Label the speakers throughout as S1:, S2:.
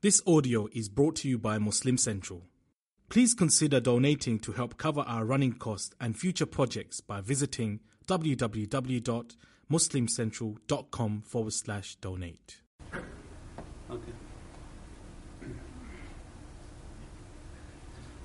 S1: This audio is brought to you by Muslim Central. Please consider donating to help cover our running costs and future projects by visiting www.muslimcentral.com forward slash donate.
S2: Okay.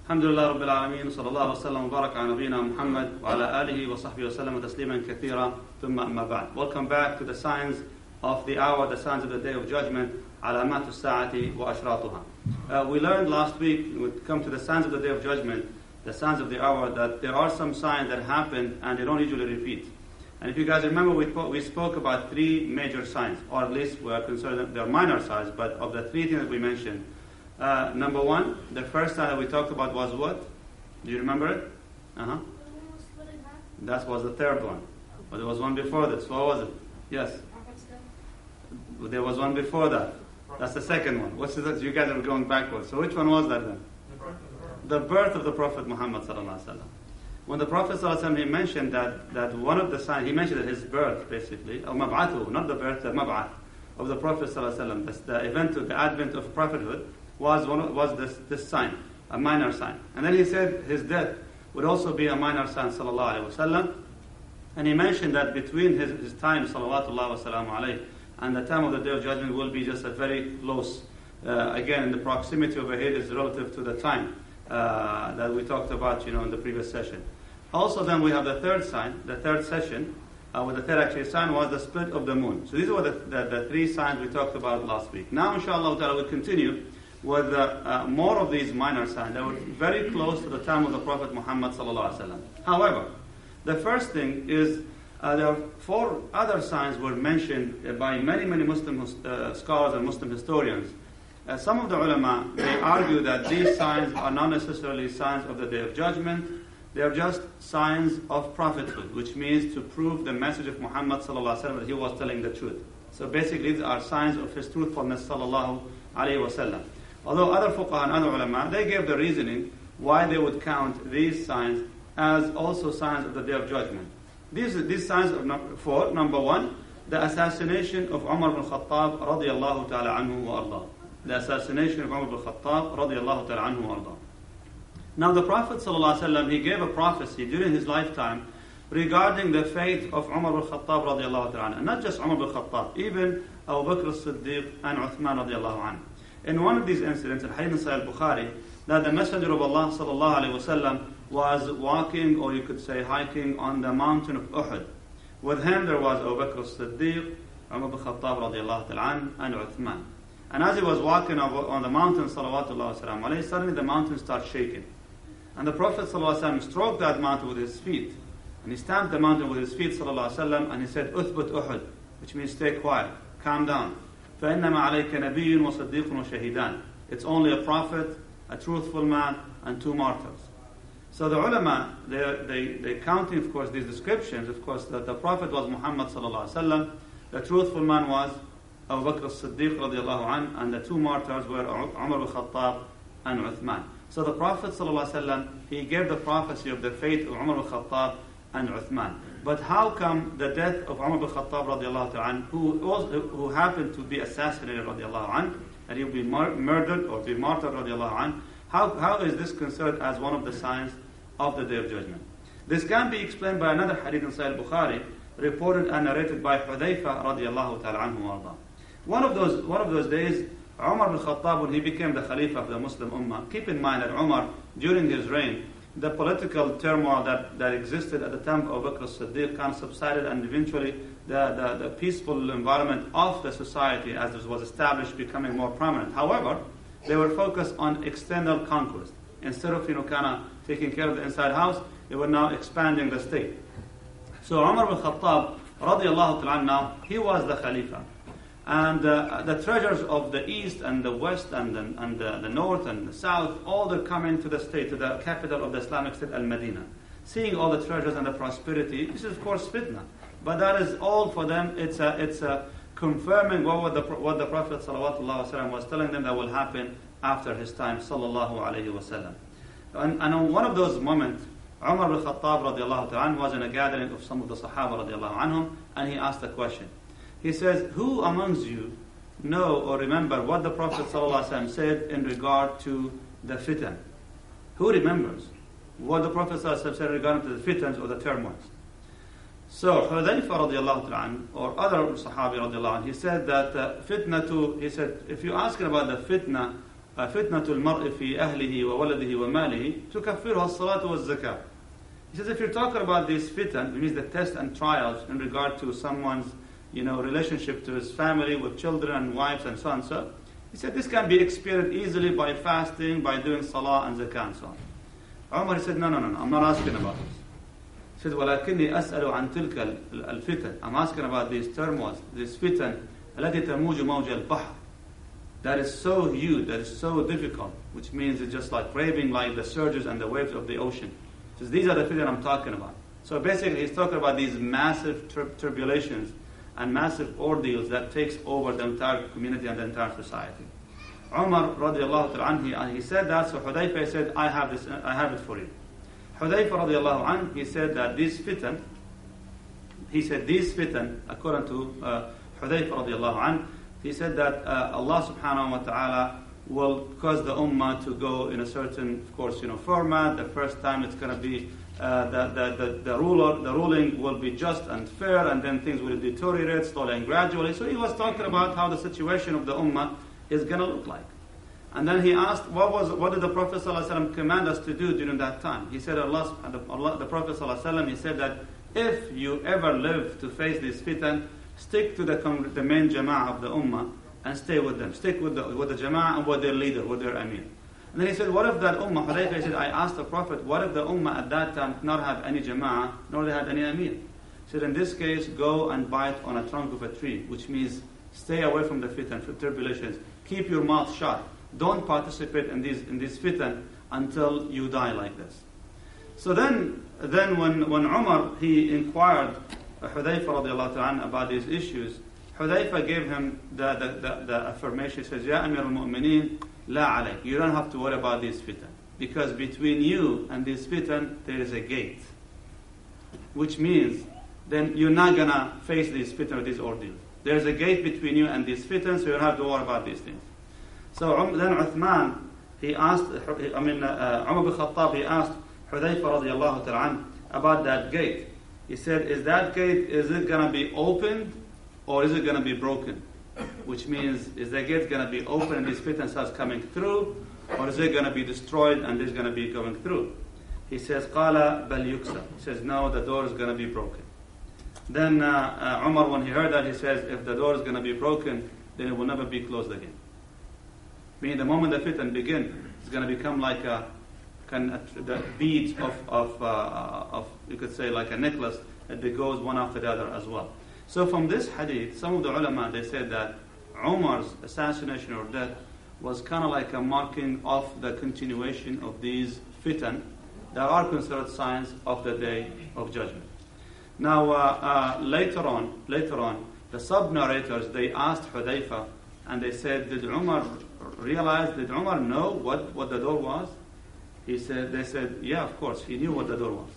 S2: الحمد لله رب العالمين صلى الله وسلم وبارك على نبينا محمد وعلى آله وصحبه وسلم تسليما كثيرا ثم أما بعد. Welcome back to the signs of the hour, the signs of the day of judgment, sa'ati wa ashratuha. We learned last week, we come to the signs of the Day of Judgment, the signs of the hour, that there are some signs that happen and they don't usually repeat. And if you guys remember, we, we spoke about three major signs, or at least we are concerned that they're minor signs, but of the three things that we mentioned, uh, number one, the first sign that we talked about was what? Do you remember it? Uh-huh. That was the third one. But there was one before this. What was it? Yes. There was one before that. That's the second one. What's the, you guys are going backwards. So which one was that then? The birth of the Prophet Muhammad sallallahu When the Prophet sallallahu he mentioned that, that one of the signs, he mentioned that his birth basically, or mab'athu, not the birth, the mab'ath of the Prophet sallallahu the event of the advent of prophethood was one was this, this sign, a minor sign. And then he said his death would also be a minor sign sallallahu alaihi wasallam. And he mentioned that between his, his time sallallahu alaihi wasallam and the time of the day of judgment will be just a very close. Uh, again, the proximity over here is relative to the time uh, that we talked about, you know, in the previous session. Also, then we have the third sign, the third session, uh, with the third actually sign was the split of the moon. So these were the, the, the three signs we talked about last week. Now, inshallah, ta'ala, we continue with uh, more of these minor signs that were very close to the time of the Prophet Muhammad sallallahu alaihi wasallam. However, the first thing is uh, there are four other signs were mentioned by many, many Muslim uh, scholars and Muslim historians. Uh, some of the ulama, they argue that these signs are not necessarily signs of the Day of Judgment. They are just signs of prophethood, which means to prove the message of Muhammad that he was telling the truth. So basically, these are signs of his truthfulness sallallahu alaihi wasallam. Although other fuqaha and other ulama, they gave the reasoning why they would count these signs as also signs of the Day of Judgment. These, these signs are number four. Number one, the assassination of Umar bin Khattab radiallahu ta'ala anhu wa arda. The assassination of Umar bin Khattab radiallahu ta'ala anhu wa arda. Now the Prophet ﷺ, he gave a prophecy during his lifetime regarding the fate of Umar bin Khattab radiallahu ta'ala And not just Umar bin Khattab, even Abu Bakr as-Siddiq and Uthman radiallahu anhu. In one of these incidents, in Hadith Sahih al-Bukhari, that the Messenger of Allah sallallahu alayhi wasallam was walking, or you could say hiking, on the mountain of Uhud. With him there was Abu Bakr as-Siddiq, Umar bin Khattab radiallahu ta'ala and Uthman. And as he was walking on the mountain, salawatullah wasalam, suddenly the mountain starts shaking. And the Prophet ﷺ stroked that mountain with his feet. And he stamped the mountain with his feet, وسلم, and he said, Uthbut Uhud, which means stay quiet, calm down. فَإِنَّمَا عَلَيْكَ نَبِيٌّ وَصَدِّيقٌ وَشَهِيدان. It's only a prophet, a truthful man, and two martyrs. So the ulama, they, they, they counting, of course, these descriptions. Of course, that the prophet was Muhammad sallallahu the truthful man was Abu Bakr as-Siddiq and the two martyrs were Umar al-Khattab and Uthman. So the Prophet wasallam, he gave the prophecy of the fate of Umar al-Khattab and Uthman. But how come the death of Umar al-Khattab radiallahu anh, who, was, who happened to be assassinated radiallahu anh, and he'll be mur- murdered or be martyred radiallahu anh, how, how is this considered as one of the signs of the Day of Judgment? This can be explained by another hadith in Sahih Bukhari, reported and narrated by Hudayfa radiallahu ta'ala anhu One of those, one of those days, Umar bin Khattab, when he became the Khalifa of the Muslim Ummah, keep in mind that Umar, during his reign, the political turmoil that, that existed at the time of Bakr as-Siddiq kind of subsided and eventually the, the, the, peaceful environment of the society as it was established becoming more prominent. However, they were focused on external conquest. Instead of, you know, kind of taking care of the inside house, they were now expanding the state. So Umar bin Khattab, radiallahu ta'ala he was the Khalifa. And uh, the treasures of the east and the west and, the, and the, the, north and the south, all they're coming to the state, to the capital of the Islamic state, Al Medina. Seeing all the treasures and the prosperity, this is of course fitna. But that is all for them, it's a, it's a confirming what the, what the Prophet was telling them that will happen after his time. Sallallahu And, and on one of those moments, Umar al-Khattab radiallahu was in a gathering of some of the Sahaba radiallahu anhum, and he asked a question. He says, Who amongst you know or remember what the Prophet said in regard to the fitan? Who remembers what the Prophet said regarding to the fitans or the turmoils? So Hudayfa radiallahu ta'ala or other Sahabi radiallahu he said that uh, fitnatu, he said, if you ask about the fitna, uh, fitnatu al-mar'i fi ahlihi wa waladihi wa malihi, tukaffiruha as-salatu wa zakah. He says if you're talking about these fitan, it means the test and trials in regard to someone's you know, relationship to his family with children and wives and so on and so. He said this can be experienced easily by fasting, by doing salah and zakah and so on. Umar he said, no, no, no, no, I'm not asking about this. He said, ولكني أسأل عن تلك الفتن. I'm asking about these turmoils, this fitan, التي تموج موج البحر. That is so huge, that is so difficult, which means it's just like raving like the surges and the waves of the ocean. Says, these are the fitan I'm talking about. So basically he's talking about these massive tur- tribulations and massive ordeals that takes over the entire community and the entire society. Umar radiallahu anhu, he said that, so Hudayfa said, I have this, I have it for you. Hudayfa radiallahu anhu, he said that this fitan, he said this fitan, according to uh, Hudayfa radiallahu anhu, he said that uh, Allah subhanahu wa ta'ala will cause the ummah to go in a certain, of course, you know, format. The first time it's going to be uh, the, the, the, the, ruler, the ruling will be just and fair, and then things will deteriorate slowly and gradually. So he was talking about how the situation of the ummah is going to look like. And then he asked, what, was, what did the Prophet ﷺ command us to do during that time? He said, Allah, Allah the Prophet ﷺ, he said that if you ever live to face this fitan, stick to the, the main jama'ah of the ummah and stay with them. Stick with the, with the jama'ah and with their leader, with their amir. And then he said, what if that ummah, Hudayfa said, I asked the Prophet, what if the ummah at that time did not have any jama'ah, nor they had any amir? He said, in this case, go and bite on a trunk of a tree, which means stay away from the fitan, from tribulations. Keep your mouth shut. Don't participate in these, in this fitan until you die like this. So then, then when, when Umar, he inquired Hudayfa radiallahu about these issues, Hudayfa gave him the, the, the, the affirmation. He says, Ya Amir al-Mu'mineen, La alayk. You don't have to worry about this fitan. Because between you and this fitan, there is a gate. Which means, then you're not going to face this fitan or this ordeal. There's a gate between you and this fitan, so you don't have to worry about these things. So um, then Uthman, he asked, I mean, uh, Umar bin Khattab, he asked Hudayfa about that gate. He said, is that gate, is it going to be opened or is it going to be broken? which means is the gate going to be open and this fitan starts coming through, or is it going to be destroyed and is going to be going through? He says, "Qala bal yuksa." He says, "No, the door is going to be broken." Then uh, uh, Umar, when he heard that, he says, "If the door is going to be broken, then it will never be closed again." Meaning, the moment the fitan begin, it's going to become like a, of the beads of of, uh, of you could say like a necklace that goes one after the other as well. So from this hadith, some of the ulama, they said that Umar's assassination or death was kind of like a marking of the continuation of these fitan that are considered signs of the day of judgment. Now, uh, uh, later on, later on, the sub-narrators, they asked Hudayfa, and they said, did Umar realize, did Umar know what, what the door was? He said, they said, yeah, of course, he knew what the door was.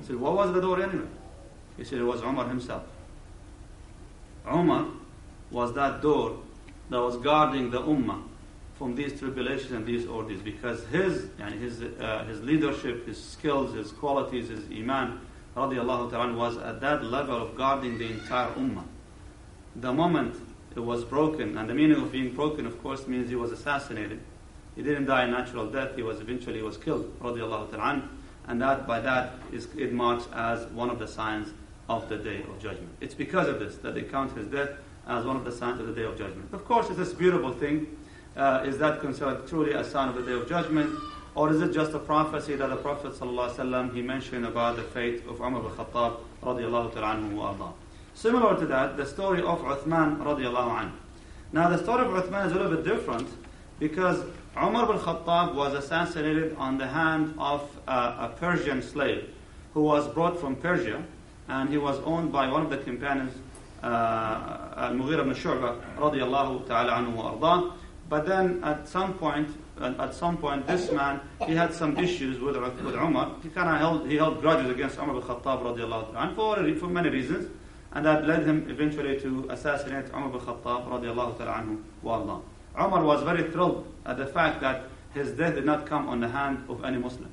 S2: He said, what was the door anyway? He said, it was Umar himself. Umar was that door that was guarding the ummah from these tribulations and these ordeals because his, yani his, uh, his leadership, his skills, his qualities, his iman, radiallahu ta'ala, was at that level of guarding the entire ummah. The moment it was broken, and the meaning of being broken, of course, means he was assassinated. He didn't die a natural death, he was eventually he was killed, radiallahu ta'ala, and that by that is, it marks as one of the signs of the day of judgment. It's because of this that they count his death as one of the signs of the day of judgment. Of course, it's this beautiful thing. Uh, is that considered truly a sign of the day of judgment? Or is it just a prophecy that the Prophet ﷺ, he mentioned about the fate of Umar bin Khattab radiallahu ta'ala Similar to that, the story of Uthman radiallahu anhu. Now the story of Uthman is a little bit different because Umar bin Khattab was assassinated on the hand of a Persian slave who was brought from Persia and he was owned by one of the companions, uh, Al-Mughira ibn Shu'bah, radiallahu ta'ala anhu wa. But then at some point, at some point, this man, he had some issues with, with Umar. He kind of held, he held grudges against Umar bin Khattab radiallahu ta'ala for, for many reasons. And that led him eventually to assassinate Umar bin Khattab radiallahu ta'ala anhu wa. Umar was very thrilled at the fact that his death did not come on the hand of any Muslim.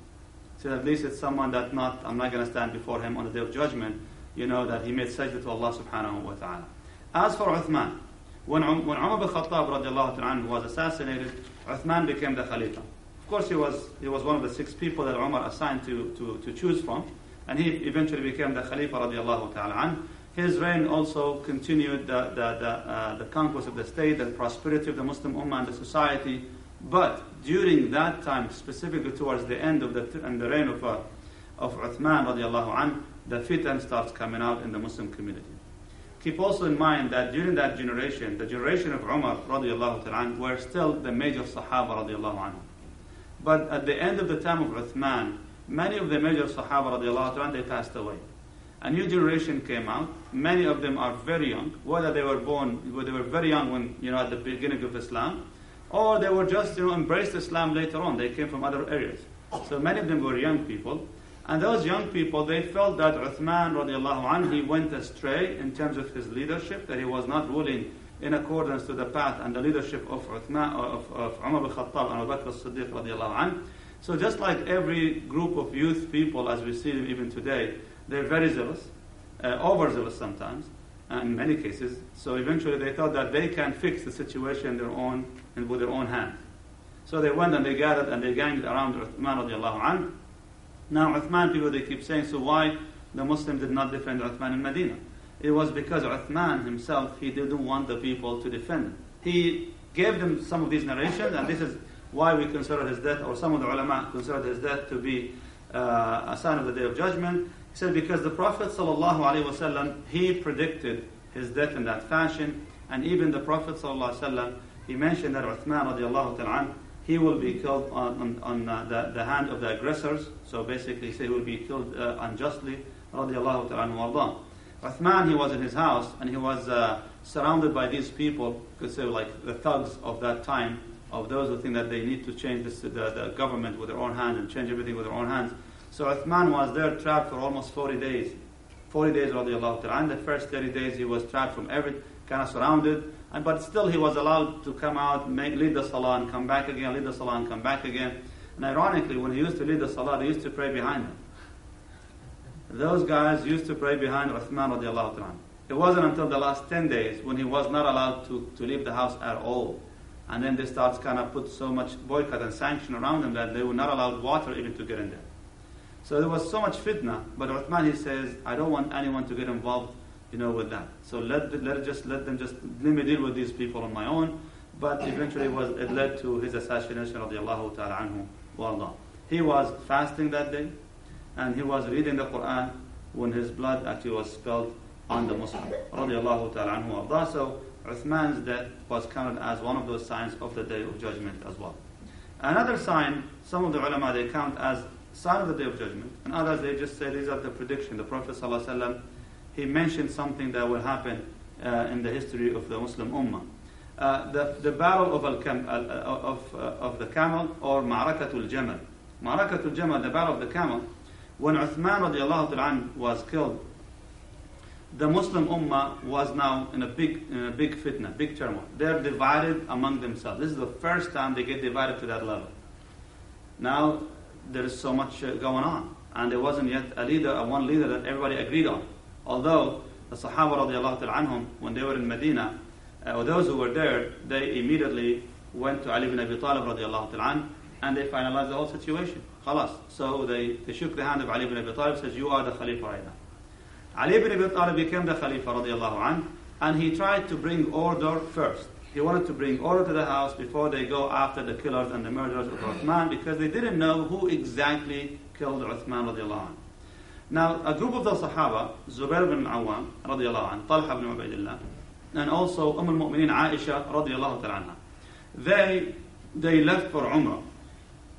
S2: So at least it's someone that not, I'm not going to stand before him on the day of judgment, you know, that he made sajda to Allah subhanahu wa ta'ala. As for Uthman, when, um, when Umar bin Khattab ta'ala was assassinated, Uthman became the Khalifa. Of course, he was, he was one of the six people that Umar assigned to, to, to choose from, and he eventually became the Khalifa radiallahu ta'ala his reign also continued the, the, the, uh, the conquest of the state, and prosperity of the Muslim Ummah and the society. But during that time, specifically towards the end of the, and the reign of, uh, of Uthman radiallahu anh, the fitan starts coming out in the Muslim community. Keep also in mind that during that generation, the generation of Umar radiallahu anh, were still the major Sahaba radiallahu anh. But at the end of the time of Uthman, many of the major Sahaba radiallahu anh, they passed away. A new generation came out. Many of them are very young, whether they were born, whether they were very young when, you know, at the beginning of Islam, or they were just, you know, embraced Islam later on. They came from other areas. So many of them were young people. And those young people, they felt that Uthman radiallahu anhu, he went astray in terms of his leadership, that he was not ruling in accordance to the path and the leadership of Uthman, of, of Umar bin Khattab and Abu Bakr as-Siddiq radiallahu anhu. So just like every group of youth people, as we see them even today, they're very zealous, uh, overzealous sometimes, in many cases. So eventually they thought that they can fix the situation their own and with their own hands. So they went and they gathered and they ganged around Uthman radiallahu. Now Uthman people they keep saying, so why the Muslims did not defend Uthman in Medina? It was because Uthman himself, he didn't want the people to defend him. He gave them some of these narrations, and this is why we consider his death, or some of the ulama consider his death to be uh, a sign of the day of judgment. He said because the Prophet ﷺ, he predicted his death in that fashion, and even the Prophet ﷺ, he mentioned that Uthman radiallahu ta'ala he will be killed on, on, on uh, the, the hand of the aggressors. So basically, he will be killed uh, unjustly. Radiallahu ta'ala Uthman, he was in his house and he was uh, surrounded by these people, could say like the thugs of that time, of those who think that they need to change this, the, the government with their own hands and change everything with their own hands. So Uthman was there trapped for almost 40 days. 40 days, radiallahu ta'ala. And the first 30 days he was trapped from every, kind of surrounded. And, but still he was allowed to come out, make, lead the salah and come back again, lead the salah and come back again. And ironically, when he used to lead the salah, they used to pray behind him. Those guys used to pray behind Uthman radiallahu ta'ala. It wasn't until the last 10 days when he was not allowed to, to leave the house at all. And then they start kind of put so much boycott and sanction around him that they were not allowed water even to get in there. So there was so much fitna, but Uthman he says, I don't want anyone to get involved, you know, with that. So let let just let them just let me deal with these people on my own. But eventually it was it led to his assassination radiallahu ta'ala anhu wa He was fasting that day and he was reading the Quran when his blood actually was spilled on the Muslim radiallahu ta'ala anhu wa So Uthman's death was counted as one of those signs of the day of judgment as well. Another sign, some of the ulama they count as sign of the day of judgment, and others they just say these are the prediction. The Prophet ﷺ, he mentioned something that will happen uh, in the history of the Muslim Ummah. Uh, the, the battle of, al uh, of, uh, of the camel or Ma'rakatul Jamal. Ma'rakatul Jamal, the battle of the camel, when Uthman radiallahu was killed, the Muslim Ummah was now in a big, in a big fitna, big turmoil. They're divided among themselves. This is the first time they get divided to that level. Now, there is so much uh, going on. And there wasn't yet a leader, a one leader that everybody agreed on. Although the Sahaba radiallahu anhum, when they were in Medina, uh, or those who were there, they immediately went to Ali ibn Abi Talib radiallahu anhu, and they finalized the whole situation. Khalas. So they, they shook the hand of Ali ibn Abi Talib, says, you are the Khalifa right now. Ali ibn Abi Talib became the Khalifa radiallahu anhu, and he tried to bring order first. He wanted to bring order to the house before they go after the killers and the murderers of Uthman because they didn't know who exactly killed Uthman radiallahu anh. Now, a group of the Sahaba, Zubair bin Awam radiallahu anh, Talha bin Ubaidillah, and also Umm al-Mu'mineen Aisha radiallahu ta'ala they, they left for Umrah.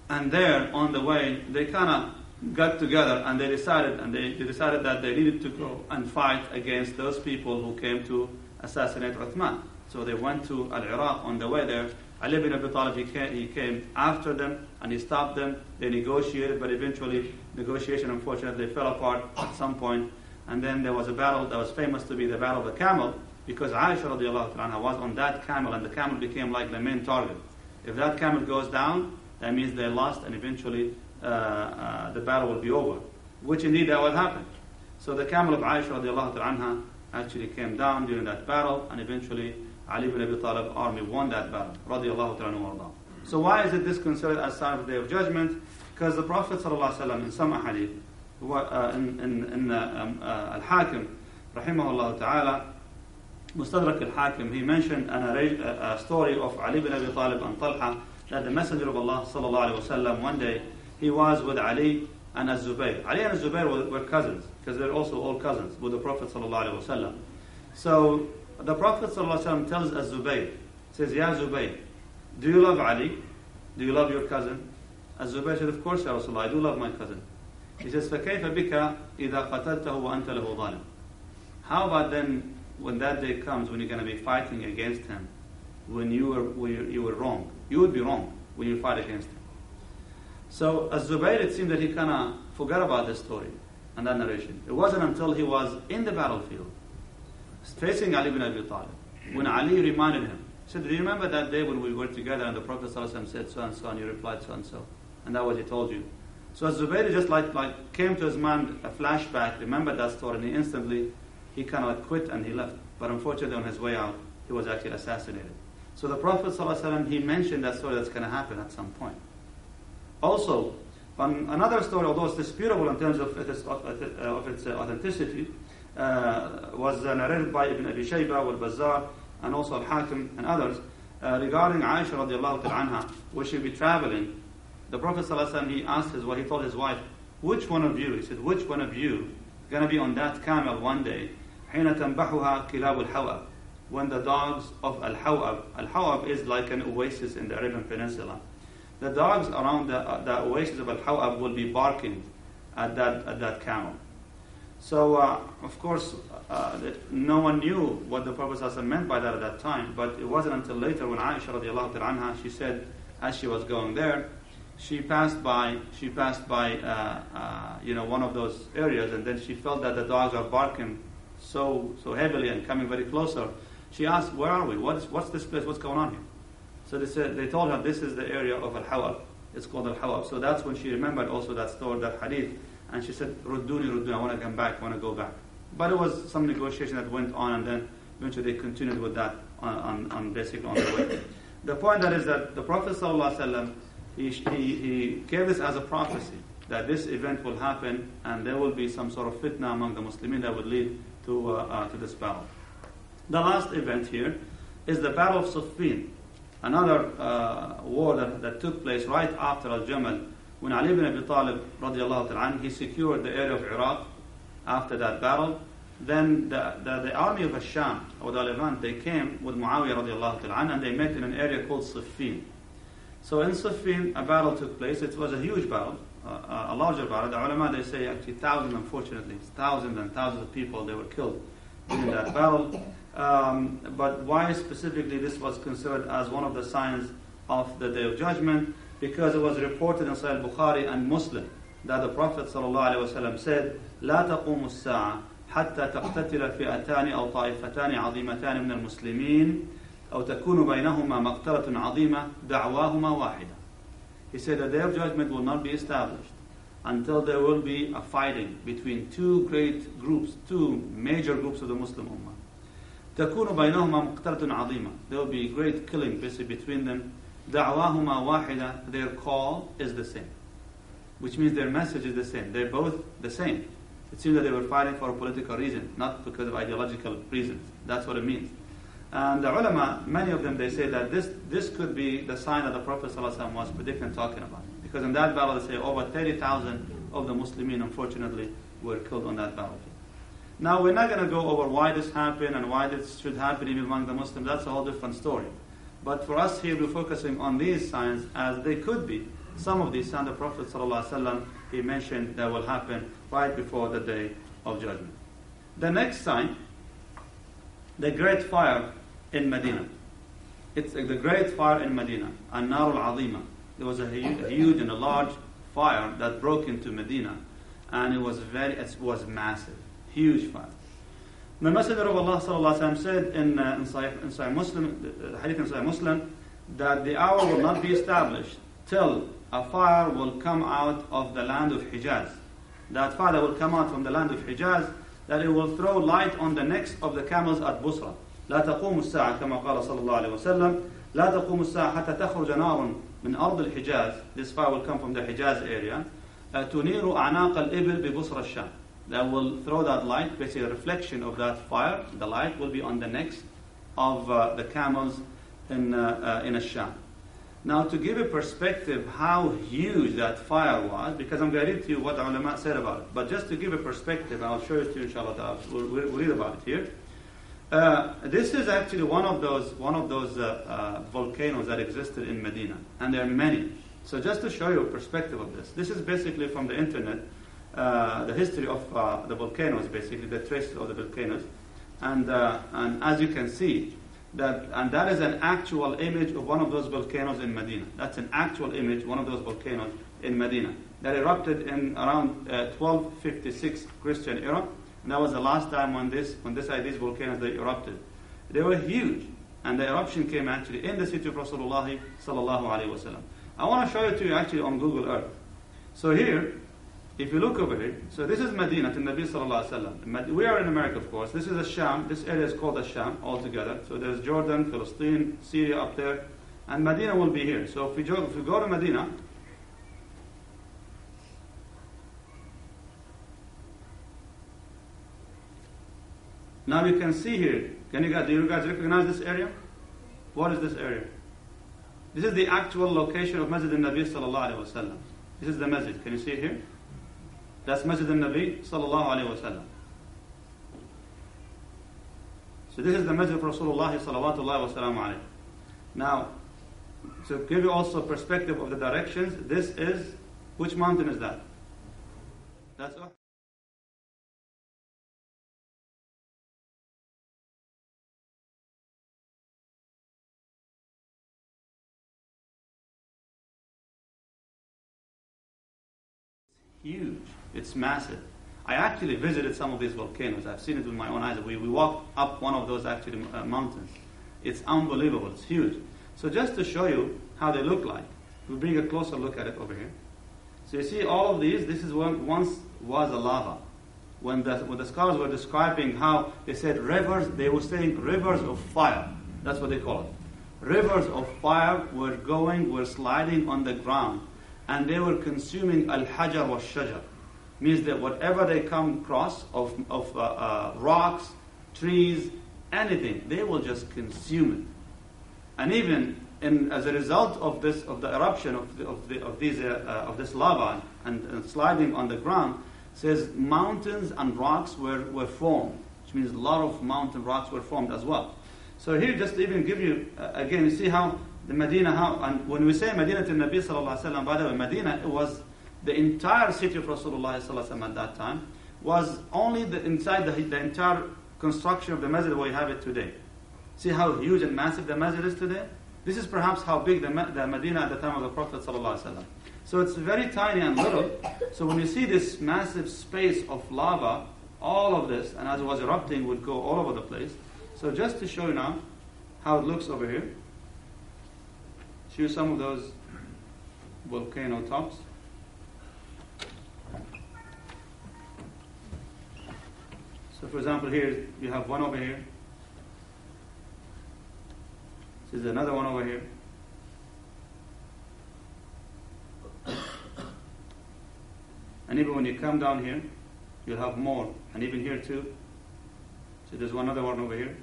S2: And there, on the way, they kind of got together and they decided, and they, they decided that they needed to go and fight against those people who came to assassinate Uthman. So they went to Al-Iraq on the way there. Ali ibn Abi Talib, he came, he came after them and he stopped them. They negotiated, but eventually negotiation unfortunately fell apart at some point. And then there was a battle that was famous to be the Battle of the Camel because Aisha radiallahu anha was on that camel and the camel became like the main target. If that camel goes down, that means they lost and eventually uh, uh, the battle will be over. Which indeed that would happen. So the camel of Aisha radiallahu anha actually came down during that battle and eventually Ali ibn Abi Talib army won that battle. So why is it this considered as sign of the day of judgment? Because the Prophet ﷺ in some hadith, uh, in, in, in uh, um, uh, Al-Hakim, rahimahullah ta'ala, Mustadrak al-Hakim, he mentioned an, a, a story of Ali ibn Abi Talib and Talha that the Messenger of Allah wasallam one day he was with Ali and Az-Zubayr. Ali and Az-Zubayr were, were cousins because they're also all cousins with the Prophet wasallam. So the Prophet sallallahu alaihi wasallam tells Az-Zubayr, says, Ya Zubayr, do you love Ali? Do you love your cousin? Az-Zubayr said, of course, Ya Rasulullah, I do love my cousin. He says, فَكَيْفَ بِكَ إِذَا قَتَلْتَهُ وَأَنْتَ لَهُ ظَالِمٌ How about then when that day comes when you're going to be fighting against him, when you were, when you were wrong? You would be wrong when you fight against him. So as Zubayr, it seemed that he kind of forgot about this story and that narration. It wasn't until he was in the battlefield, facing Ali ibn Abi Talib, when Ali reminded him. He said, Do you remember that day when we were together and the Prophet ﷺ said so and so and you replied so and so? And that was he told you. So as Zubayr just like, like came to his mind a flashback, remembered that story, and he instantly he kind of quit and he left. But unfortunately, on his way out, he was actually assassinated. So the Prophet ﷺ, he mentioned that story that's going to happen at some point. Also, on another story, although it's disputable in terms of its, of its authenticity, uh, was narrated by Ibn Abi Shayba, al-Bazzar, and also Al-Hakim and others, uh, regarding Aisha radiallahu anha, where she be traveling. The Prophet ﷺ, he asked his wife, he told his wife, which one of you, he said, which one of you going to be on that camel one day, حين تنبحها كلاب الحوأب, when the dogs of Al-Hawab, Al-Hawab is like an oasis in the Arabian Peninsula, the dogs around the, uh, the oasis of Al-Hawab will be barking at that, at that camel. So, uh, of course, uh, no one knew what the Prophet meant by that at that time, but it wasn't until later when Aisha radiallahu anha, she said, as she was going there, she passed by, she passed by, uh, uh, you know, one of those areas, and then she felt that the dogs are barking so, so heavily and coming very closer. She asked, where are we? What is, what's this place? What's going on here? So they said, they told her this is the area of Al-Hawab. It's called Al-Hawab. So that's when she remembered also that story, that hadith. And she said, Rudduni, Rudduni, I want to come back, I want to go back. But it was some negotiation that went on and then eventually they continued with that on, on, on basically on the way. the point that is that the Prophet ﷺ, he, he, he gave this as a prophecy that this event will happen and there will be some sort of fitna among the Muslims that would lead to, uh, uh, to this battle. The last event here is the Battle of Siffin another uh, war that, that, took place right after Al-Jamal, when Ali ibn Abi Talib radiallahu anh, he secured the area of Iraq after that battle. Then the, the, the army of Asham, or the Levant, they came with Muawiyah radiallahu anh, and they met in an area called Siffin. So in Siffin, a battle took place. It was a huge battle, uh, a larger battle. The ulama, they say actually thousands, unfortunately, thousands and thousands of people, they were killed in that battle. Um, but why specifically this was considered as one of the signs of the Day of Judgment? Because it was reported in Sahih Bukhari and Muslim that the Prophet ﷺ said, لا تقوم الساعة حتى تقتتل فئتان أو طائفتان عظيمتان من المسلمين أو تكون بينهما مقتلة عظيمة دعواهما واحدة. He said the Day of Judgment will not be established until there will be a fighting between two great groups, two major groups of the Muslim Ummah. تكون بينهما مقتلة عظيمة. There will be great killing basically between them. da'wahuma wahida, their call is the same. Which means their message is the same. They're both the same. It seems that they were fighting for a political reason, not because of ideological reasons. That's what it means. And the ulama, many of them, they say that this, this could be the sign that the Prophet ﷺ was predicting and talking about. Because in that battle, they say over 30,000 of the Muslimin, unfortunately, were killed on that battlefield. Now, we're not going to go over why this happened and why this should happen even among the Muslims. That's a whole different story. But for us here, we're focusing on these signs as they could be. Some of these signs the Prophet ﷺ, he mentioned that will happen right before the day of judgment. The next sign, the great fire in Medina. It's the great fire in Medina, An-Nar al-Azima. There was a huge, a huge and a large fire that broke into Medina, and it was very, it was massive Huge fire. The Messenger of Allah وسلم, said in, uh, in, Sahih, in Sahih Muslim, the hadith in Sahih Muslim, that the hour will not be established till a fire will come out of the land of Hijaz. That fire will come out from the land of Hijaz, that it will throw light on the necks of the camels at Busra. لا تقوم الساعة كما قال صلى الله عليه وسلم لا تقوم الساعة حتى تخرج نار من أرض الحجاز This fire will come from the Hijaz area تنير أعناق الإبل ببصرة الشام that will throw that light, basically a reflection of that fire. The light will be on the necks of uh, the camels in, uh, uh, in. Now, to give a perspective how huge that fire was, because I'm going to read to you what the ulama said about it, but just to give a perspective, I'll show it to you inshallah, we'll, we'll read about it here. Uh, this is actually one of those one of those uh, uh, volcanoes that existed in Medina, and there are many. So just to show you a perspective of this, this is basically from the internet, uh, the history of uh, the volcanoes, basically the traces of the volcanoes, and and as you can see, that and that is an actual image of one of those volcanoes in Medina. That's an actual image, one of those volcanoes in Medina that erupted in around 1256 Christian era and that was the last time when this when this these volcanoes they erupted. They were huge, and the eruption came actually in the city of Rasulullah sallallahu alaihi wasallam. I want to show it to you actually on Google Earth. So here, if you look over here, so this is Medina to Nabi sallallahu alaihi wasallam. We are in America, of course. This is a Sham. This area is called a Sham altogether. So there's Jordan, Palestine, Syria up there, and Medina will be here. So if we go, if we go to Medina, Now you can see here, can you guys, do you guys recognize this area? What is this area? This is the actual location of Masjid al-Nabi sallallahu alayhi wa This is the masjid. Can you see it here? That's Masjid al-Nabi sallallahu alayhi wa So this is the Masjid of Rasulullah sallallahu alayhi Now, to give you also perspective of the directions, this is, which mountain is that? That's huge. It's massive. I actually visited some of these volcanoes. I've seen it with my own eyes. We, we walked up one of those actually uh, mountains. It's unbelievable. It's huge. So just to show you how they look like, we bring a closer look at it over here. So you see all of these, this is what once was a lava. When the, when the scholars were describing how they said rivers, they were saying rivers of fire. That's what they call it. Rivers of fire were going, were sliding on the ground and they were consuming al-hajar wa shajar. Means that whatever they come across of, of uh, uh, rocks, trees, anything, they will just consume it. And even in, as a result of this, of the eruption of, the, of, the, of, these, uh, uh, of this lava and, and, sliding on the ground, says mountains and rocks were, were formed, which means a lot of mountain rocks were formed as well. So here, just even give you, uh, again, you see how the Medina, how, and when we say Medina to Nabi sallallahu alaihi wasallam, by the way, Medina it was the entire city of Rasulullah at that time was only the, inside the, the entire construction of the masjid we have it today. See how huge and massive the masjid is today? This is perhaps how big the, the Medina at the time of the Prophet So it's very tiny and little. So when you see this massive space of lava, all of this, and as it was erupting, would go all over the place. So just to show you now how it looks over here. Here's some of those volcano tops. So for example, here you have one over here. This is another one over here. And even when you come down here, you'll have more. And even here too. So there's one other one over here.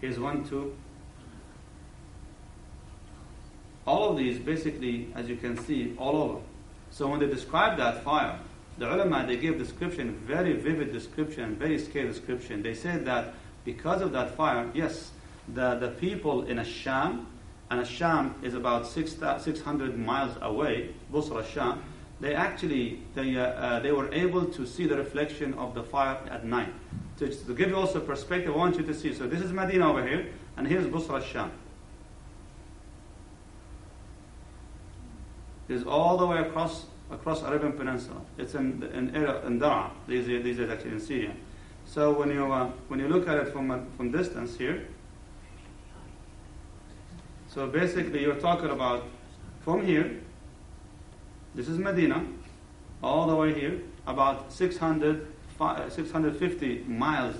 S2: Here's one, two, all of these basically, as you can see, all over. So when they describe that fire, the ulama, they give description, very vivid description, very scary description. They said that because of that fire, yes, the, the people in Asham, and Asham is about 6, 600 miles away, Busra Sham, they actually, they, uh, uh, they were able to see the reflection of the fire at night. To, to give you also perspective, I want you to see. So this is Medina over here, and here's Busra Sham. is all the way across across Arabian Peninsula. It's in in, in Dara. These these are actually in Syria. So when you uh, when you look at it from uh, from distance here, so basically you're talking about from here. This is Medina, all the way here, about 600, 650 miles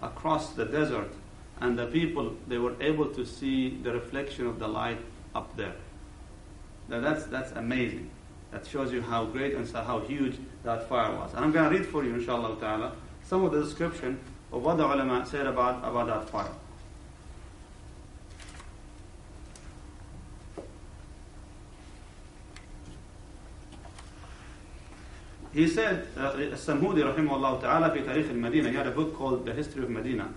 S2: across the desert, and the people they were able to see the reflection of the light up there. Now that's that's amazing. That shows you how great and how huge that fire was. And I'm going to read for you, inshallah ta'ala, some of the description of what the ulama said about, about that fire. He said, uh, السمهودي رحمه الله تعالى في تاريخ المدينة, he had a book called The History of Medina.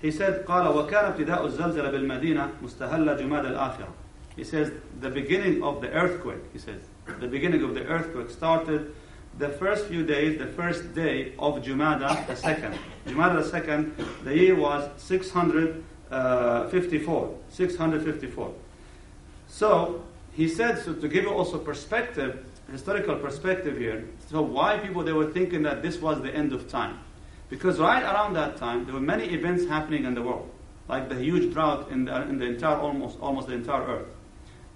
S2: He said, قال وكان ابتداء الزلزلة بالمدينة مستهل جماد الآخرة. He says, the beginning of the earthquake, he says, the beginning of the earthquake started the first few days, the first day of Jumada the second. Jumada the second, the year was 654. 654. So he said, so to give you also perspective, historical perspective here. So why people they were thinking that this was the end of time? Because right around that time there were many events happening in the world, like the huge drought in the, in the entire almost almost the entire earth.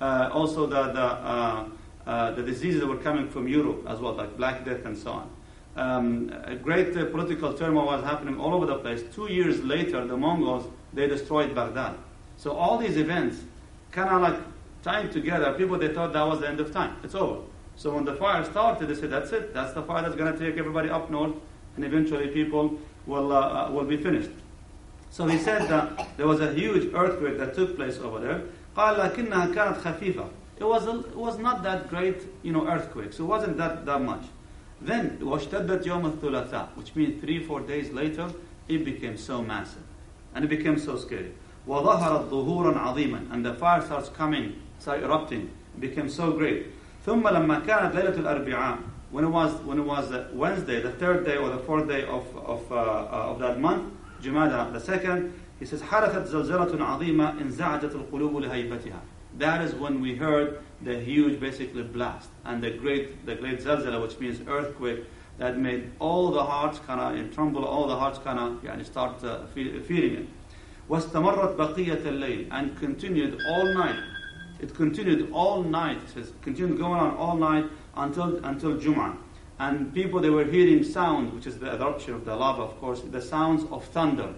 S2: Uh, also the the uh, uh, the diseases that were coming from Europe as well, like Black Death and so on. Um, a great uh, political turmoil was happening all over the place. Two years later, the Mongols they destroyed Baghdad. So all these events, kind of like tied together, people they thought that was the end of time. It's over. So when the fire started, they said, "That's it. That's the fire that's going to take everybody up north, and eventually people will uh, uh, will be finished." So he said that there was a huge earthquake that took place over there. قال لكنها كانت خفيفة it was, a, it was not that great, you know, earthquake. So it wasn't that, that much. Then, وَاشْتَدَّتْ يَوْمَ الثُّلَثَاء Which means three, four days later, it became so massive. And it became so scary. وَظَهَرَتْ ظُهُورًا عَظِيمًا And the fire starts coming, starts erupting. It became so great. ثُمَّ لَمَّا كَانَتْ لَيْلَةُ الْأَرْبِعَاء When it was, when it was uh, Wednesday, the third day or the fourth day of, of, uh, uh, of that month, Jumada the second, he says, حَرَثَتْ زَلْزَلَةٌ عَظِيمًا انزَعَجَتِ الْقُلُوبُ لِهَيْبَتِهَا that is when we heard the huge basically blast and the great the great zalzala which means earthquake that made all the hearts kind of tremble all the hearts kind of يعني start uh, feeling it واستمرت بقية الليل and continued all night it continued all night it says continued going on all night until until Jum'ah and people they were hearing sound which is the eruption of the lava of course the sounds of thunder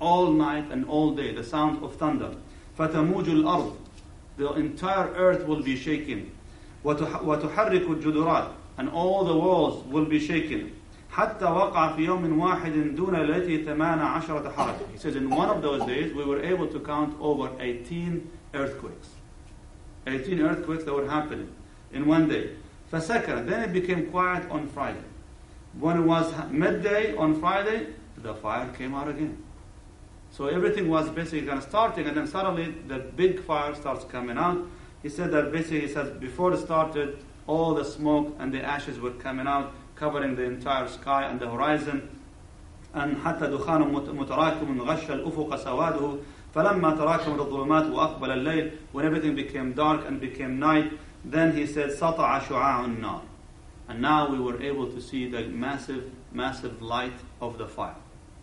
S2: all night and all day the sounds of thunder فتموج الأرض the entire earth will be shaken. وتحرك الجدرات and all the walls will be shaken. حتى وقع في يوم واحد دون ليلته ثمان عشرة حركة. He says in one of those days we were able to count over 18 earthquakes. 18 earthquakes that were happening in one day. فسكر. Then it became quiet on Friday. When it was midday on Friday, the fire came out again. So everything was basically kind of starting, and then suddenly the big fire starts coming out. He said that basically, he says, before it started, all the smoke and the ashes were coming out, covering the entire sky and the horizon. أن حتى دخان متراكم غش الأفق سواده فلما تراكم الظلمات وأقبل الليل when everything became dark and became night then he said سطع شعاع النار and now we were able to see the massive massive light of the fire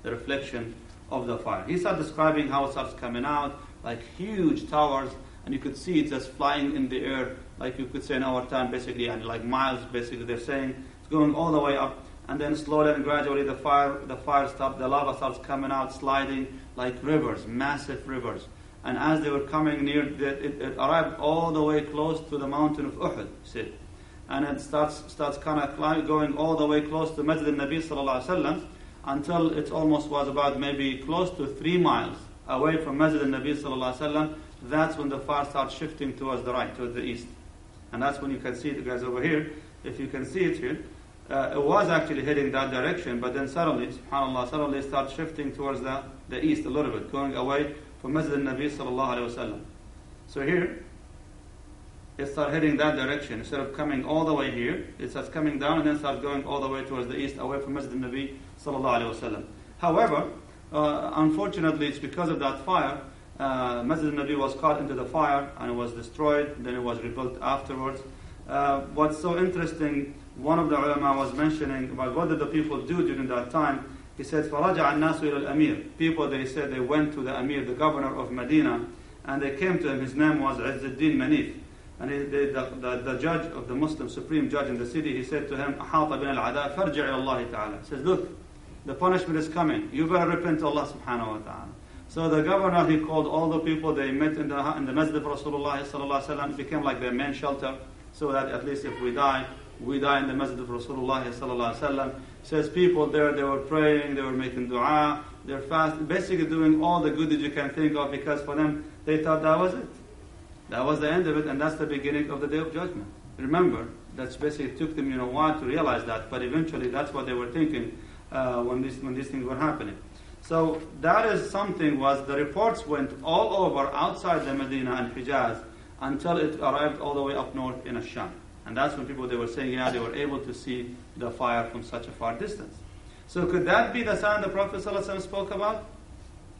S2: the reflection of the fire. He started describing how it starts coming out, like huge towers, and you could see it just flying in the air, like you could say in our time, basically, and like miles, basically, they're saying. It's going all the way up, and then slowly and gradually the fire, the fire stops, the lava starts coming out, sliding like rivers, massive rivers. And as they were coming near, it, it arrived all the way close to the mountain of Uhud, see. And it starts, starts kind of going all the way close to Masjid al-Nabi sallallahu alaihi wasallam until it almost was about maybe close to three miles away from Masjid al-Nabi sallallahu wasallam. That's when the fire starts shifting towards the right, towards the east. And that's when you can see it, guys, over here. If you can see it here, uh, it was actually heading that direction, but then suddenly, subhanAllah, suddenly it starts shifting towards the, the east a little bit, going away from Masjid al-Nabi sallallahu wasallam. So here, it starts heading that direction. Instead of coming all the way here, it starts coming down and then starts going all the way towards the east, away from Masjid al-Nabi sallallahu wasallam. However, uh, unfortunately, it's because of that fire, uh, Masjid al-Nabi was caught into the fire and it was destroyed, then it was rebuilt afterwards. Uh, what's so interesting one of the ulama was mentioning about what did the people do during that time. He said, فَرَجَعَ النَّاسُ إِلَى الْأَمِيرِ People, they said, they went to the Amir, the governor of Medina, and they came to him. His name was Izzuddin Manif. And he, the, the, the, judge of the Muslim supreme judge in the city, he said to him, أَحَاطَ بِنَا الْعَدَاء فَارْجِعْ إِلَى اللَّهِ تَعَالَى He says, look, the punishment is coming. You better repent to Allah subhanahu wa ta'ala. So the governor, he called all the people, they met in the, in the masjid of Rasulullah sallallahu alaihi wasallam, became like their main shelter, so that at least if we die, we die in the masjid of Rasulullah sallallahu alaihi wasallam. Says people there, they were praying, they were making dua, they're fasting, basically doing all the good that you can think of because for them, they thought that was it. That was the end of it, and that's the beginning of the day of judgment. Remember, that's basically it took them you know a while to realize that, but eventually that's what they were thinking uh, when these when these things were happening. So that is something was the reports went all over outside the Medina and Hijaz until it arrived all the way up north in Asham. And that's when people they were saying, yeah, they were able to see the fire from such a far distance. So could that be the sign the Prophet ﷺ spoke about?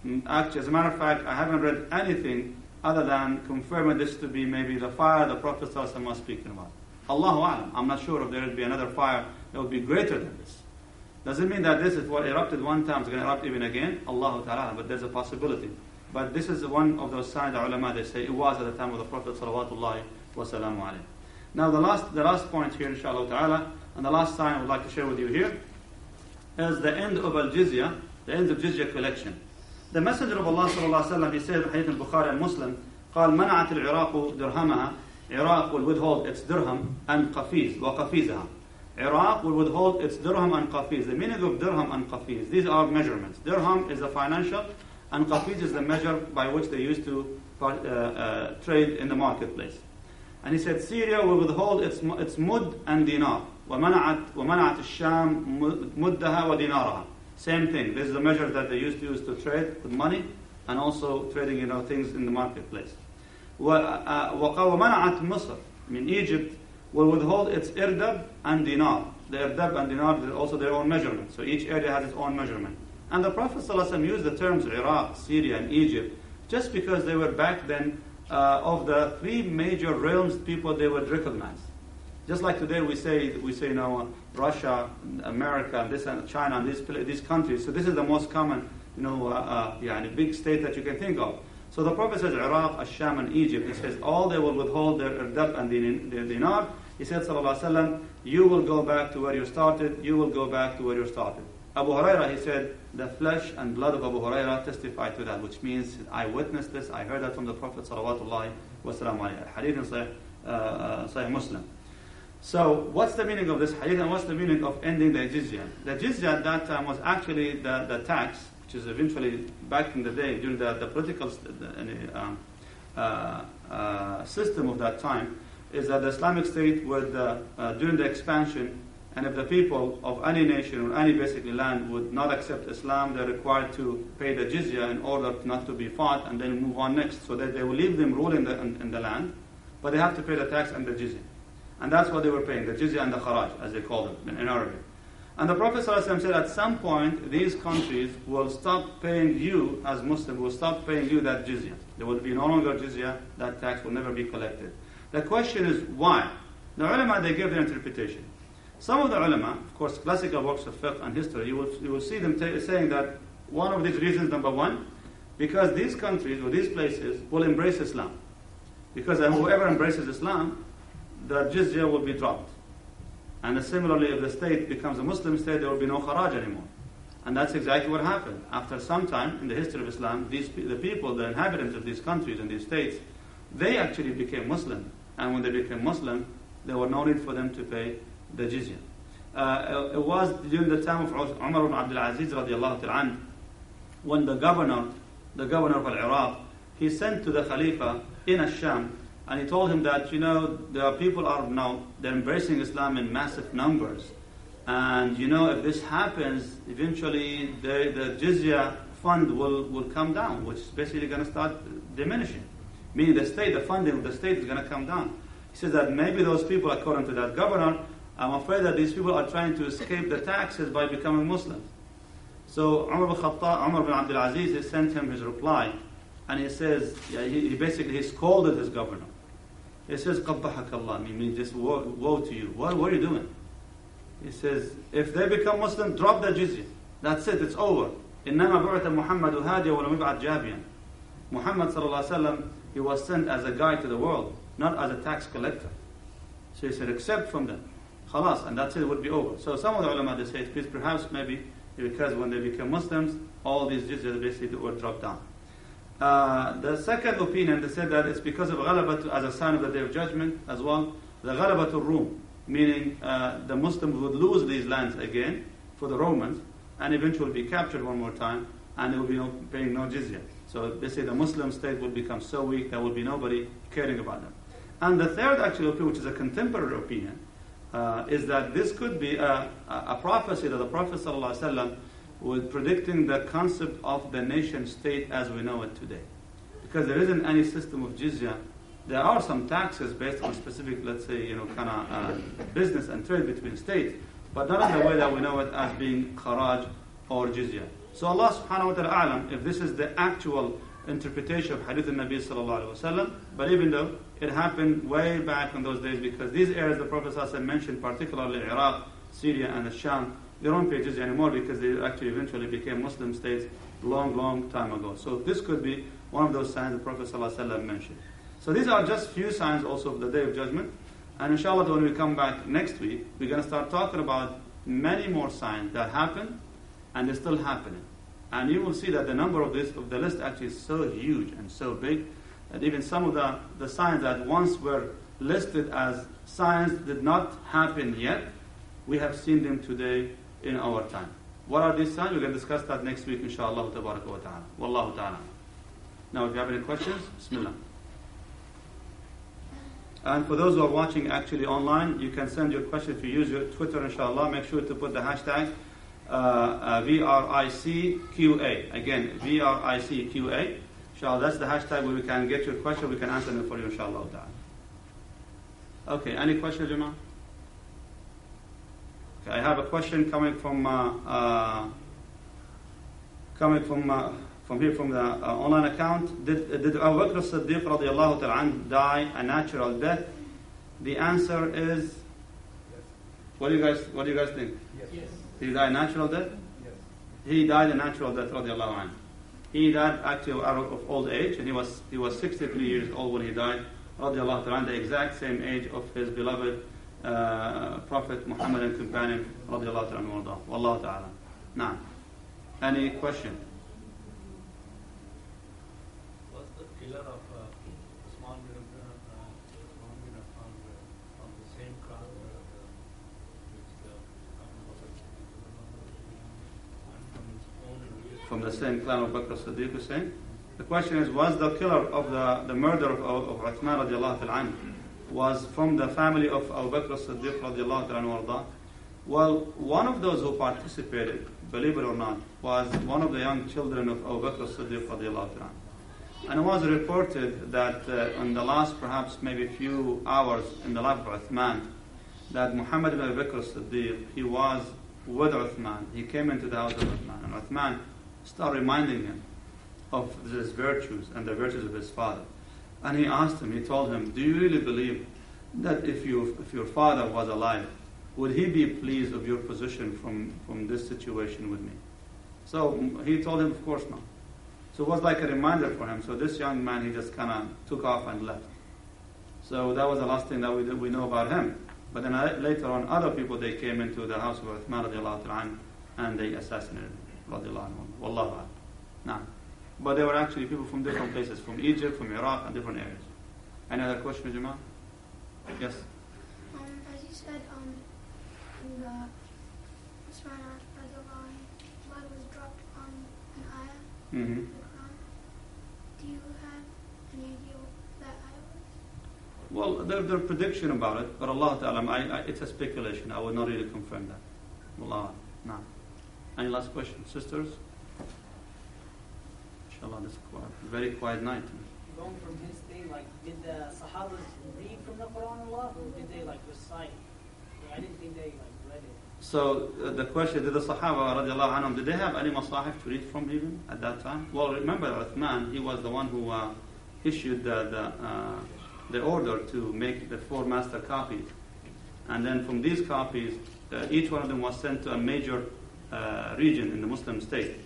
S2: Mm, actually, as a matter of fact, I haven't read anything other than confirming this to be maybe the fire the Prophet was speaking about. Allahu Alam. I'm not sure if there would be another fire that would be greater than this. Doesn't mean that this is what erupted one time, it's going to erupt even again. Allahu Ta'ala, but there's a possibility. But this is one of those signs the ulama they say it was at the time of the Prophet Now the last the last point here, inshallah ta'ala, and the last sign I would like to share with you here is the end of al-jizya, the end of jizya collection. The Messenger of Allah sallallahu alaihi wasallam he said in Hadith al-Bukhari and Muslim, قال منعت العراق درهمها Iraq will withhold its dirham and qafiz, وقفيزها Iraq will withhold its dirham and qafiz. The meaning of dirham and qafiz, these are measurements. Dirham is the financial, and qafiz is the measure by which they used to uh, uh, trade in the marketplace. And he said Syria will withhold its, its mud and dinar. ومنعت ومنعت الشام مدها ودينارها. Same thing. This is the measure that they used to use to trade with money and also trading you know things in the marketplace. ومنعت مصر. I mean Egypt will withhold its irdab and dinar. The irdab and dinar are also their own measurement. So each area has its own measurement. And the Prophet ﷺ used the terms Iraq, Syria, and Egypt just because they were back then uh, of the three major realms people they would recognize. Just like today we say we say know Russia, America, and this and China and these these countries. So this is the most common you know uh, uh, yeah, big state that you can think of. So the Prophet says Iraq, Asham, and Egypt. He says all they will withhold their irdab and their dinar he said, Sallallahu Alaihi Wasallam, you will go back to where you started, you will go back to where you started. Abu Huraira, he said, the flesh and blood of Abu Huraira testify to that, which means I witnessed this, I heard that from the Prophet Sallallahu Alaihi Wasallam. Hadith in Sahih, uh, uh, Sahih Muslim. So, what's the meaning of this hadith and what's the meaning of ending the jizya? The jizya at that time was actually the, the tax, which is eventually back in the day during the, the political uh, um, uh, uh, system of that time is that the Islamic State would, uh, uh, during the expansion, and if the people of any nation or any basically land would not accept Islam, they're required to pay the jizya in order not to be fought and then move on next, so that they will leave them ruling the, in, in, the land, but they have to pay the tax and the jizya. And that's what they were paying, the jizya and the kharaj, as they call them in, Arabic. And the Prophet ﷺ said at some point these countries will stop paying you as Muslims, will stop paying you that jizya. There will be no longer jizya, that tax will never be collected. The question is why? The ulama, they give their interpretation. Some of the ulama, of course, classical works of fiqh and history, you will, you will see them t- saying that one of these reasons, number one, because these countries or these places will embrace Islam. Because whoever embraces Islam, the jizya will be dropped. And similarly, if the state becomes a Muslim state, there will be no kharaj anymore. And that's exactly what happened. After some time in the history of Islam, these, the people, the inhabitants of these countries and these states, they actually became Muslim. And when they became Muslim, there was no need for them to pay the jizya. Uh, it was during the time of Umar ibn Abdul Aziz radiallahu ta'ala when the governor, the governor of Al Iraq, he sent to the Khalifa in Asham and he told him that, you know, there are people are now, they're embracing Islam in massive numbers. And, you know, if this happens, eventually the, the jizya fund will, will come down, which is basically going to start diminishing meaning the state, the funding of the state is going to come down. He says that maybe those people, according to that governor, I'm afraid that these people are trying to escape the taxes by becoming Muslims. So Umar bin Khattab, Umar bin Abdul Aziz, he sent him his reply, and he says, yeah, he, he, basically he scolded his governor. He says, قَبَّحَكَ اللَّهِ meaning just woe, woe to you. What, what are you doing? He says, if they become Muslim, drop the jizya. That's it, it's over. إنما بعث محمد هاديا ولم يبعث جابيا. Muhammad sallallahu alaihi wasallam, he was sent as a guide to the world, not as a tax collector. So he said, accept from them. Khalas, and that's it, it would be over. So some of the ulama, they say, because perhaps maybe because when they become Muslims, all these jizya basically were dropped down. Uh, the second opinion, they said that it's because of ghalabat as a sign of the day of judgment as well. The ghalabat rum, meaning uh, the Muslims would lose these lands again for the Romans and eventually be captured one more time and they will be no, paying no jizya. So they say the Muslim state will become so weak there will be nobody caring about them. And the third actual opinion, which is a contemporary opinion, uh, is that this could be a, a prophecy that the Prophet ﷺ was predicting the concept of the nation state as we know it today. Because there isn't any system of jizya. There are some taxes based on specific, let's say, you know, kind of uh, business and trade between states, but not in the way that we know it as being kharaj or jizya. So Allah subhanahu wa ta'ala, if this is the actual interpretation of Hadith al-Nabi sallallahu alayhi wa but even though it happened way back in those days because these areas the Prophet mentioned, particularly Iraq, Syria and the Sham, they don't pay jizya anymore because they actually eventually became Muslim states long, long time ago. So this could be one of those signs the Prophet ﷺ mentioned. So these are just few signs also of the Day of Judgment. And inshallah, when we come back next week, we're going to start talking about many more signs that happen and they're still happening. And you will see that the number of this of the list actually is so huge and so big that even some of the, the signs that once were listed as signs did not happen yet, we have seen them today in our time. What are these signs? We're going to discuss that next week, inshallah wa ta'ala. Wallahu ta'ala. Now, if you have any questions, bismillah. And for those who are watching actually online, you can send your question if you use your Twitter, inshallah. Make sure to put the hashtag uh, uh, VRICQA. Again, VRICQA. Inshallah, that's the hashtag where we can get your question, we can answer them for you, inshallah. Okay, any questions, Jamal? Okay, I have a question coming from uh, uh, coming from uh, from here from the uh, online account. Did did Abu Bakr as-Siddiq radiallahu ta'ala die a natural death? The answer is. What do you guys What do you guys think?
S3: Yes.
S2: Did he die a natural death?
S3: Yes.
S2: He died a natural death radiallahu anhu. He died actually out of old age, and he was he was 63 years old when he died. Radiallahu ta'ala, the exact same age of his beloved uh, Prophet Muhammad and companion radiallahu ta'ala Wallahu ta'ala. Now, any question?
S4: Was the killer of uh, Usman bin Affan, uh, Usman bin Affan uh, from the same crowd uh, which the and from his own religion?
S2: From the same clan of Bakr Siddiq Hussein? The question is, was the killer of the, the murder of, of Uthman radiallahu ta'ala anhu, was from the family of Abu Bakr as-Siddiq radiallahu anhu? Well, one of those who participated, believe it or not, was one of the young children of Abu Bakr as-Siddiq radiallahu ta'ala. And it was reported that uh, in the last perhaps maybe few hours in the life of Uthman, that Muhammad ibn Abu Bakr as-Siddiq he was with Uthman. He came into the house of Uthman. And Uthman started reminding him of his virtues and the virtues of his father. And he asked him, he told him, Do you really believe that if, you, if your father was alive, would he be pleased of your position from, from this situation with me? So he told him, Of course not. So it was like a reminder for him. So this young man, he just kind of took off and left. So that was the last thing that we, we know about him. But then uh, later on, other people, they came into the house of Uthman radiallahu and they assassinated him. Wallahu a'lam. Nah. But they were actually people from different places, from Egypt, from Iraq, and different areas. Any other question, Jamal? Yes?
S5: Um, as you said, um, in the Usman blood was dropped on an ayah
S2: Mm-hmm.
S5: the Quran. Do you have any idea what that ayah was?
S2: Well, there, there prediction about it, but Allah Ta'ala, I, I, it's a speculation. I would not really confirm that. Allah, no. Any last question? Sisters? Inshallah, is quiet, very quiet night.
S3: Going from his thing, like, did the Sahabas read from the Quran a lot, or did they like recite? I didn't think they like read it.
S2: So uh, the question, did the Sahaba radiallahu anhum, did they have any masahif to read from even at that time? Well, remember Uthman, he was the one who uh, issued the, the, uh, the order to make the four master copies. And then from these copies, uh, each one of them was sent to a major uh, region in the Muslim state.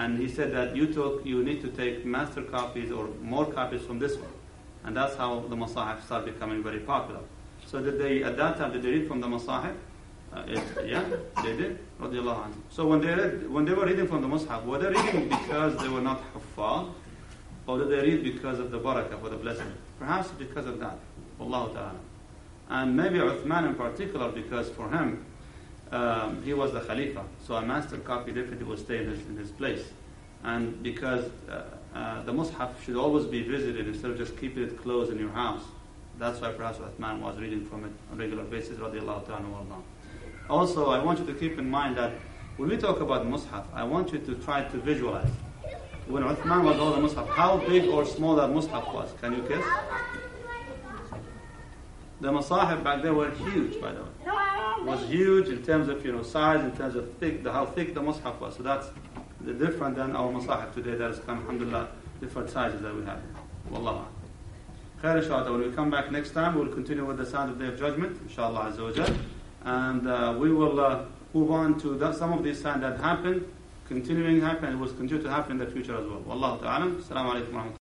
S2: And he said that you took, you need to take master copies or more copies from this one. And that's how the Masahif started becoming very popular. So did they, at that time, did they read from the Masahif? Uh, yeah, they did. So when they, read, when they were reading from the Mus'haf, were they reading because they were not Huffaz? Or did they read because of the barakah, or the blessing? Perhaps because of that. Wallahu ta'ala. And maybe Uthman in particular, because for him, um, he was the Khalifa. So a master copy definitely will stay in his, in his place. And because uh, uh, the Mus'haf should always be visited instead of just keeping it closed in your house. That's why perhaps Uthman was reading from it on a regular basis, radiallahu ta'ala Also, I want you to keep in mind that when we talk about Mus'haf, I want you to try to visualize. When Uthman was holding the Mus'haf, how big or small that Mus'haf was. Can you guess? The Masahif back then were huge, by the way. It was huge in terms of you know size, in terms of thick, the, how thick the Mus'haf was. So that's the different than our Masahif today. That is alhamdulillah, different sizes that we have. Wallah. Khair inshallah. When we come back next time, we'll continue with the sound of Day of Judgment, inshallah azza wa And uh, we will uh, move on to the, some of these signs that happened, continuing happen, and will continue to happen in the future as well. Wallahu ta'ala. Assalamu alaikum